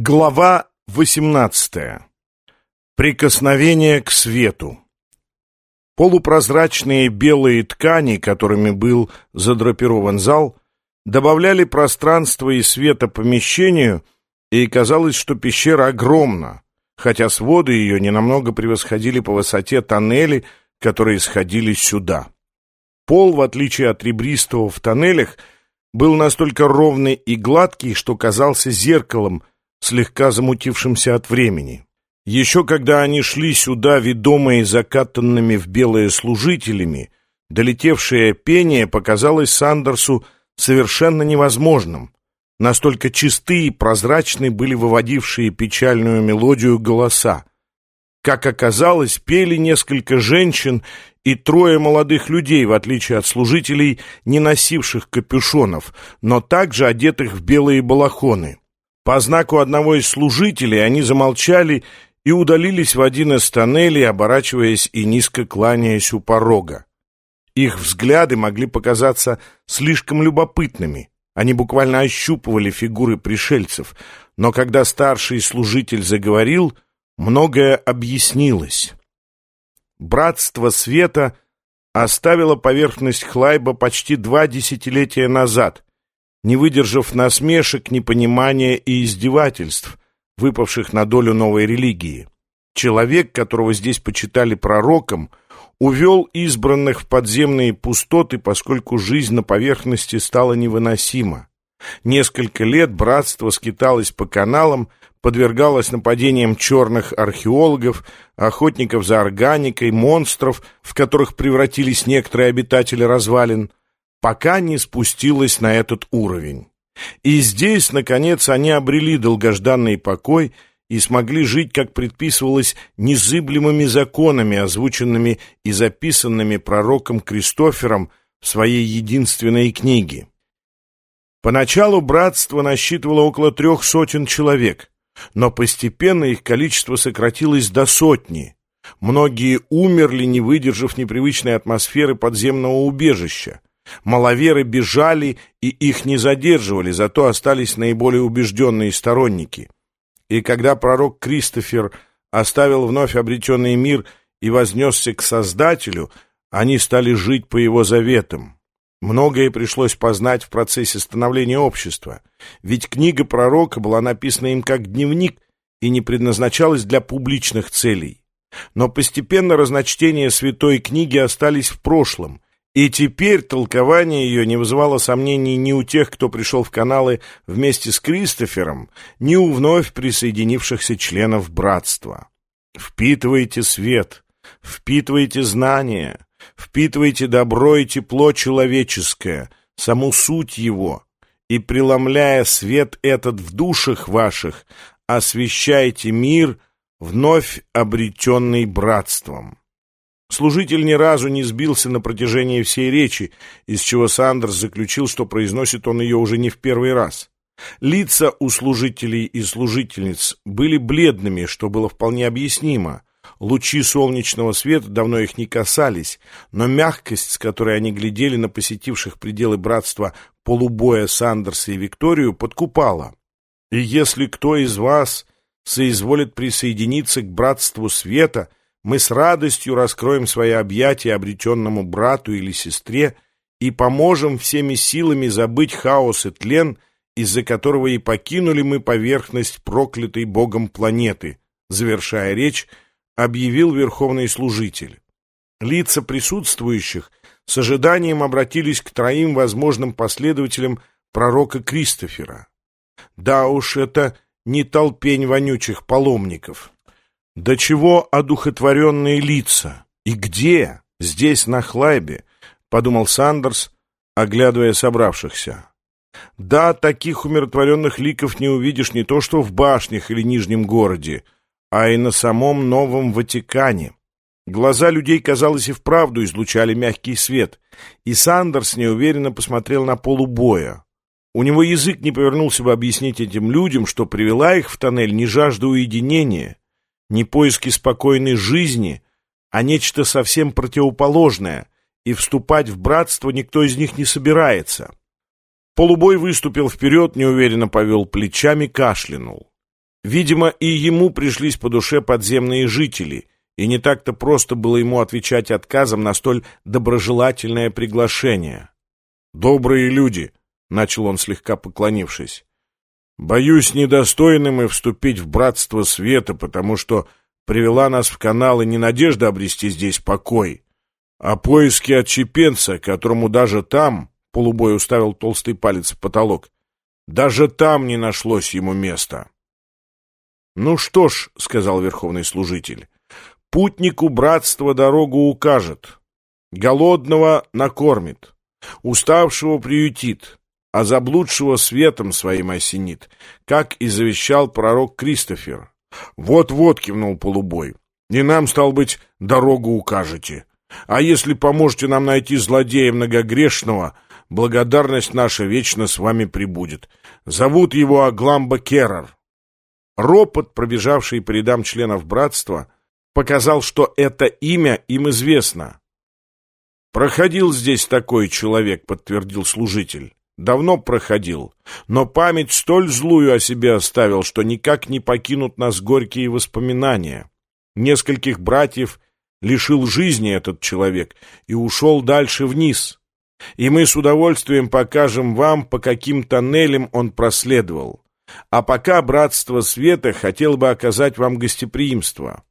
Глава 18. Прикосновение к свету. Полупрозрачные белые ткани, которыми был задрапирован зал, добавляли пространства и света помещению, и казалось, что пещера огромна, хотя своды ее ненамного превосходили по высоте тоннели, которые сходили сюда. Пол, в отличие от ребристого в тоннелях, был настолько ровный и гладкий, что казался зеркалом – слегка замутившимся от времени. Еще когда они шли сюда, ведомые закатанными в белые служителями, долетевшее пение показалось Сандерсу совершенно невозможным. Настолько чистые и прозрачны были выводившие печальную мелодию голоса. Как оказалось, пели несколько женщин и трое молодых людей, в отличие от служителей, не носивших капюшонов, но также одетых в белые балахоны. По знаку одного из служителей они замолчали и удалились в один из тоннелей, оборачиваясь и низко кланяясь у порога. Их взгляды могли показаться слишком любопытными. Они буквально ощупывали фигуры пришельцев, но когда старший служитель заговорил, многое объяснилось. Братство света оставило поверхность Хлайба почти два десятилетия назад — не выдержав насмешек, непонимания и издевательств, выпавших на долю новой религии. Человек, которого здесь почитали пророком, увел избранных в подземные пустоты, поскольку жизнь на поверхности стала невыносима. Несколько лет братство скиталось по каналам, подвергалось нападениям черных археологов, охотников за органикой, монстров, в которых превратились некоторые обитатели развалин, пока не спустилась на этот уровень. И здесь, наконец, они обрели долгожданный покой и смогли жить, как предписывалось, незыблемыми законами, озвученными и записанными пророком Кристофером в своей единственной книге. Поначалу братство насчитывало около трех сотен человек, но постепенно их количество сократилось до сотни. Многие умерли, не выдержав непривычной атмосферы подземного убежища. Маловеры бежали и их не задерживали, зато остались наиболее убежденные сторонники. И когда пророк Кристофер оставил вновь обретенный мир и вознесся к Создателю, они стали жить по его заветам. Многое пришлось познать в процессе становления общества, ведь книга пророка была написана им как дневник и не предназначалась для публичных целей. Но постепенно разночтения святой книги остались в прошлом, и теперь толкование ее не вызывало сомнений ни у тех, кто пришел в каналы вместе с Кристофером, ни у вновь присоединившихся членов братства. Впитывайте свет, впитывайте знания, впитывайте добро и тепло человеческое, саму суть его, и, преломляя свет этот в душах ваших, освещайте мир, вновь обретенный братством. Служитель ни разу не сбился на протяжении всей речи, из чего Сандерс заключил, что произносит он ее уже не в первый раз. Лица у служителей и служительниц были бледными, что было вполне объяснимо. Лучи солнечного света давно их не касались, но мягкость, с которой они глядели на посетивших пределы братства полубоя Сандерса и Викторию, подкупала. И если кто из вас соизволит присоединиться к братству света — мы с радостью раскроем свои объятия обретенному брату или сестре и поможем всеми силами забыть хаос и тлен, из-за которого и покинули мы поверхность проклятой Богом планеты, завершая речь, объявил верховный служитель. Лица присутствующих с ожиданием обратились к троим возможным последователям пророка Кристофера. Да уж, это не толпень вонючих паломников. До чего одухотворенные лица? И где? Здесь, на Хлайбе, подумал Сандерс, оглядывая собравшихся. Да, таких умиротворенных ликов не увидишь не то что в башнях или Нижнем городе, а и на самом Новом Ватикане. Глаза людей, казалось, и вправду излучали мягкий свет, и Сандерс неуверенно посмотрел на полубоя. У него язык не повернулся бы объяснить этим людям, что привела их в тоннель не жажда уединения, не поиски спокойной жизни, а нечто совсем противоположное, и вступать в братство никто из них не собирается. Полубой выступил вперед, неуверенно повел плечами, кашлянул. Видимо, и ему пришлись по душе подземные жители, и не так-то просто было ему отвечать отказом на столь доброжелательное приглашение. «Добрые люди», — начал он, слегка поклонившись, — «боюсь недостойным и вступить в братство света, потому что привела нас в канал и не надежда обрести здесь покой, а поиски отчепенца, которому даже там, — полубой уставил толстый палец в потолок, — даже там не нашлось ему места». «Ну что ж», — сказал верховный служитель, — «путнику братство дорогу укажет, голодного накормит, уставшего приютит, а заблудшего светом своим осенит, как и завещал пророк Кристофер». «Вот-вот», — кивнул полубой, — «и нам, стал быть, дорогу укажете. А если поможете нам найти злодея многогрешного, благодарность наша вечно с вами прибудет. Зовут его Агламба Керрер». Ропот, пробежавший по рядам членов братства, показал, что это имя им известно. «Проходил здесь такой человек», — подтвердил служитель. «Давно проходил, но память столь злую о себе оставил, что никак не покинут нас горькие воспоминания. Нескольких братьев лишил жизни этот человек и ушел дальше вниз. И мы с удовольствием покажем вам, по каким тоннелям он проследовал. А пока Братство Света хотел бы оказать вам гостеприимство.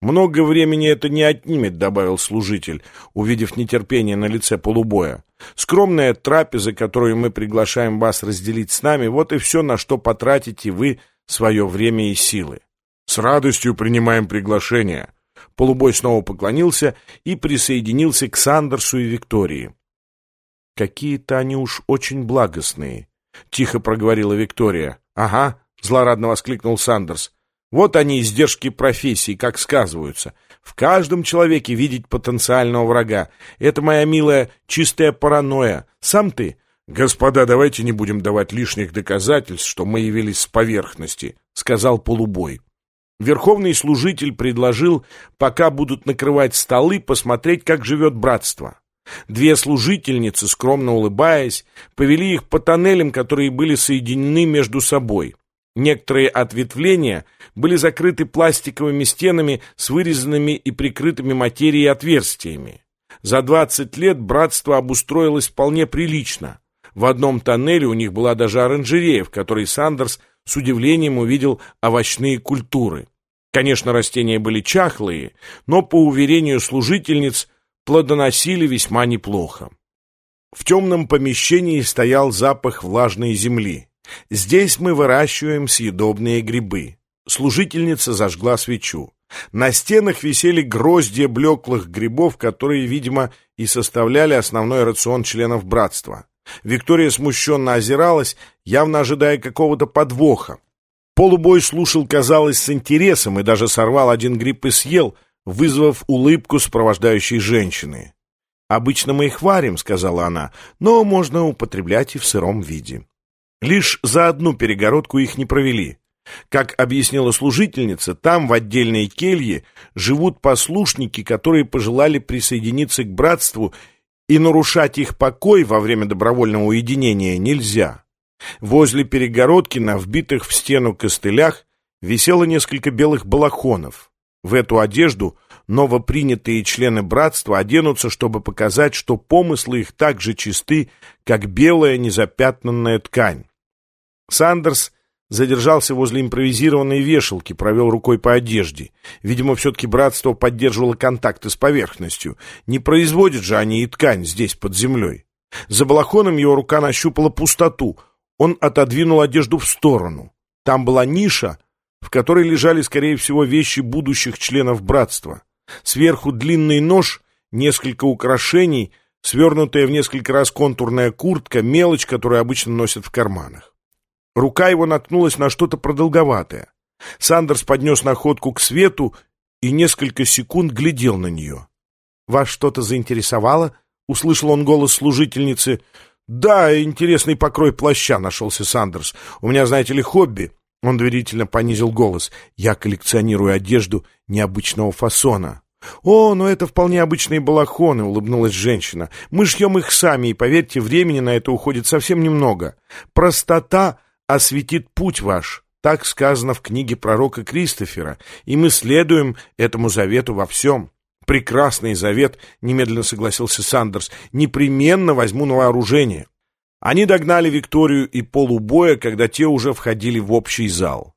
Много времени это не отнимет, добавил служитель, увидев нетерпение на лице полубоя. Скромная трапеза, которую мы приглашаем вас разделить с нами, вот и все, на что потратите вы свое время и силы. С радостью принимаем приглашение. Полубой снова поклонился и присоединился к Сандерсу и Виктории. Какие-то они уж очень благостные, тихо проговорила Виктория. «Ага», — злорадно воскликнул Сандерс. «Вот они, издержки профессии, как сказываются. В каждом человеке видеть потенциального врага. Это, моя милая, чистая паранойя. Сам ты...» «Господа, давайте не будем давать лишних доказательств, что мы явились с поверхности», — сказал полубой. Верховный служитель предложил, пока будут накрывать столы, посмотреть, как живет братство. Две служительницы, скромно улыбаясь, повели их по тоннелям, которые были соединены между собой. Некоторые ответвления были закрыты пластиковыми стенами с вырезанными и прикрытыми материей отверстиями. За 20 лет братство обустроилось вполне прилично. В одном тоннеле у них была даже оранжерея, в которой Сандерс с удивлением увидел овощные культуры. Конечно, растения были чахлые, но, по уверению служительниц, плодоносили весьма неплохо. В темном помещении стоял запах влажной земли. Здесь мы выращиваем съедобные грибы. Служительница зажгла свечу. На стенах висели гроздья блеклых грибов, которые, видимо, и составляли основной рацион членов братства. Виктория смущенно озиралась, явно ожидая какого-то подвоха. Полубой слушал, казалось, с интересом и даже сорвал один гриб и съел — вызвав улыбку сопровождающей женщины. «Обычно мы их варим», — сказала она, — «но можно употреблять и в сыром виде». Лишь за одну перегородку их не провели. Как объяснила служительница, там, в отдельной келье, живут послушники, которые пожелали присоединиться к братству, и нарушать их покой во время добровольного уединения нельзя. Возле перегородки на вбитых в стену костылях висело несколько белых балахонов. В эту одежду новопринятые члены братства оденутся, чтобы показать, что помыслы их так же чисты, как белая незапятнанная ткань. Сандерс задержался возле импровизированной вешалки, провел рукой по одежде. Видимо, все-таки братство поддерживало контакты с поверхностью. Не производят же они и ткань здесь, под землей. За балахоном его рука нащупала пустоту. Он отодвинул одежду в сторону. Там была ниша, в которой лежали, скорее всего, вещи будущих членов братства. Сверху длинный нож, несколько украшений, свернутая в несколько раз контурная куртка, мелочь, которую обычно носят в карманах. Рука его наткнулась на что-то продолговатое. Сандерс поднес находку к свету и несколько секунд глядел на нее. «Вас что-то заинтересовало?» — услышал он голос служительницы. «Да, интересный покрой плаща», — нашелся Сандерс. «У меня, знаете ли, хобби. Он доверительно понизил голос. «Я коллекционирую одежду необычного фасона». «О, но это вполне обычные балахоны», — улыбнулась женщина. «Мы шьем их сами, и, поверьте, времени на это уходит совсем немного. Простота осветит путь ваш. Так сказано в книге пророка Кристофера, и мы следуем этому завету во всем. Прекрасный завет, немедленно согласился Сандерс, непременно возьму на вооружение. Они догнали Викторию и полубоя, когда те уже входили в общий зал.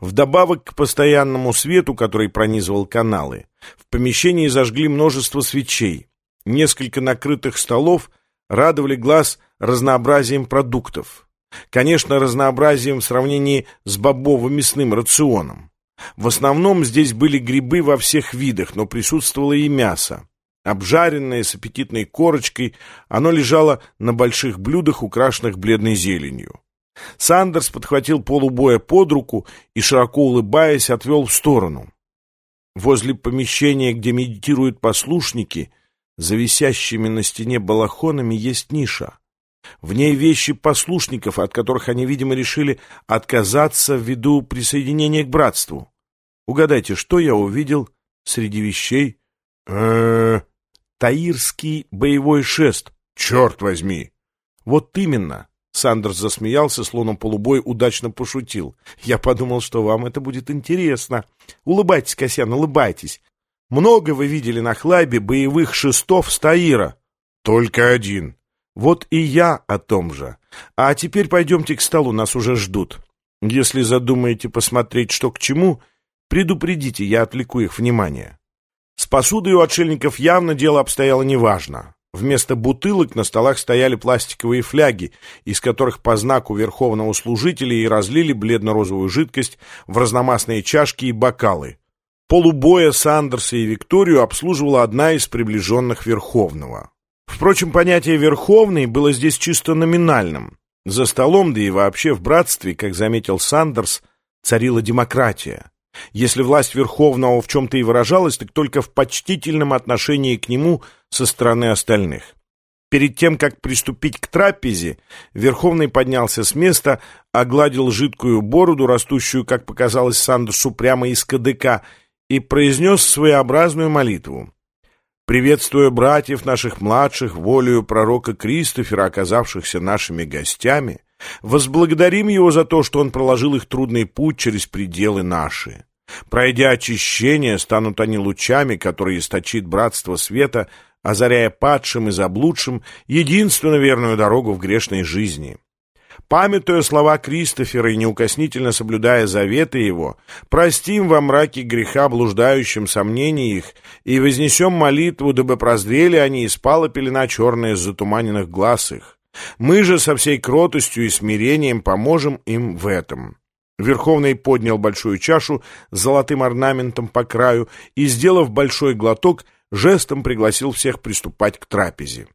Вдобавок к постоянному свету, который пронизывал каналы, в помещении зажгли множество свечей. Несколько накрытых столов радовали глаз разнообразием продуктов. Конечно, разнообразием в сравнении с бобово-мясным рационом. В основном здесь были грибы во всех видах, но присутствовало и мясо. Обжаренное с аппетитной корочкой, оно лежало на больших блюдах, украшенных бледной зеленью. Сандерс подхватил полубоя под руку и, широко улыбаясь, отвел в сторону. Возле помещения, где медитируют послушники, за висящими на стене балахонами есть ниша. В ней вещи послушников, от которых они, видимо, решили отказаться ввиду присоединения к братству. Угадайте, что я увидел среди вещей? э Таирский боевой шест. Черт возьми! Вот именно. Сандерс засмеялся, словно полубой удачно пошутил. «Я подумал, что вам это будет интересно. Улыбайтесь, Касьян, улыбайтесь. Много вы видели на хлайбе боевых шестов Стаира?» «Только один». «Вот и я о том же. А теперь пойдемте к столу, нас уже ждут. Если задумаете посмотреть, что к чему, предупредите, я отвлеку их внимание». С посудой у отшельников явно дело обстояло неважно. Вместо бутылок на столах стояли пластиковые фляги, из которых по знаку верховного служителя и разлили бледно-розовую жидкость в разномастные чашки и бокалы. Полубоя Сандерса и Викторию обслуживала одна из приближенных Верховного. Впрочем, понятие «верховный» было здесь чисто номинальным. За столом, да и вообще в братстве, как заметил Сандерс, царила демократия. Если власть Верховного в чем-то и выражалась, так только в почтительном отношении к нему со стороны остальных. Перед тем, как приступить к трапезе, Верховный поднялся с места, огладил жидкую бороду, растущую, как показалось Сандерсу, прямо из кадыка, и произнес своеобразную молитву. «Приветствуя братьев наших младших, волею пророка Кристофера, оказавшихся нашими гостями, Возблагодарим его за то, что он проложил их трудный путь через пределы наши. Пройдя очищение, станут они лучами, которые источит братство света, озаряя падшим и заблудшим единственно верную дорогу в грешной жизни. Памятуя слова Кристофера и неукоснительно соблюдая заветы его, простим во мраке греха блуждающим сомнений их и вознесем молитву, дабы прозрели они и спала пелена черная с затуманенных глаз их. Мы же со всей кротостью и смирением поможем им в этом». Верховный поднял большую чашу с золотым орнаментом по краю и, сделав большой глоток, жестом пригласил всех приступать к трапезе.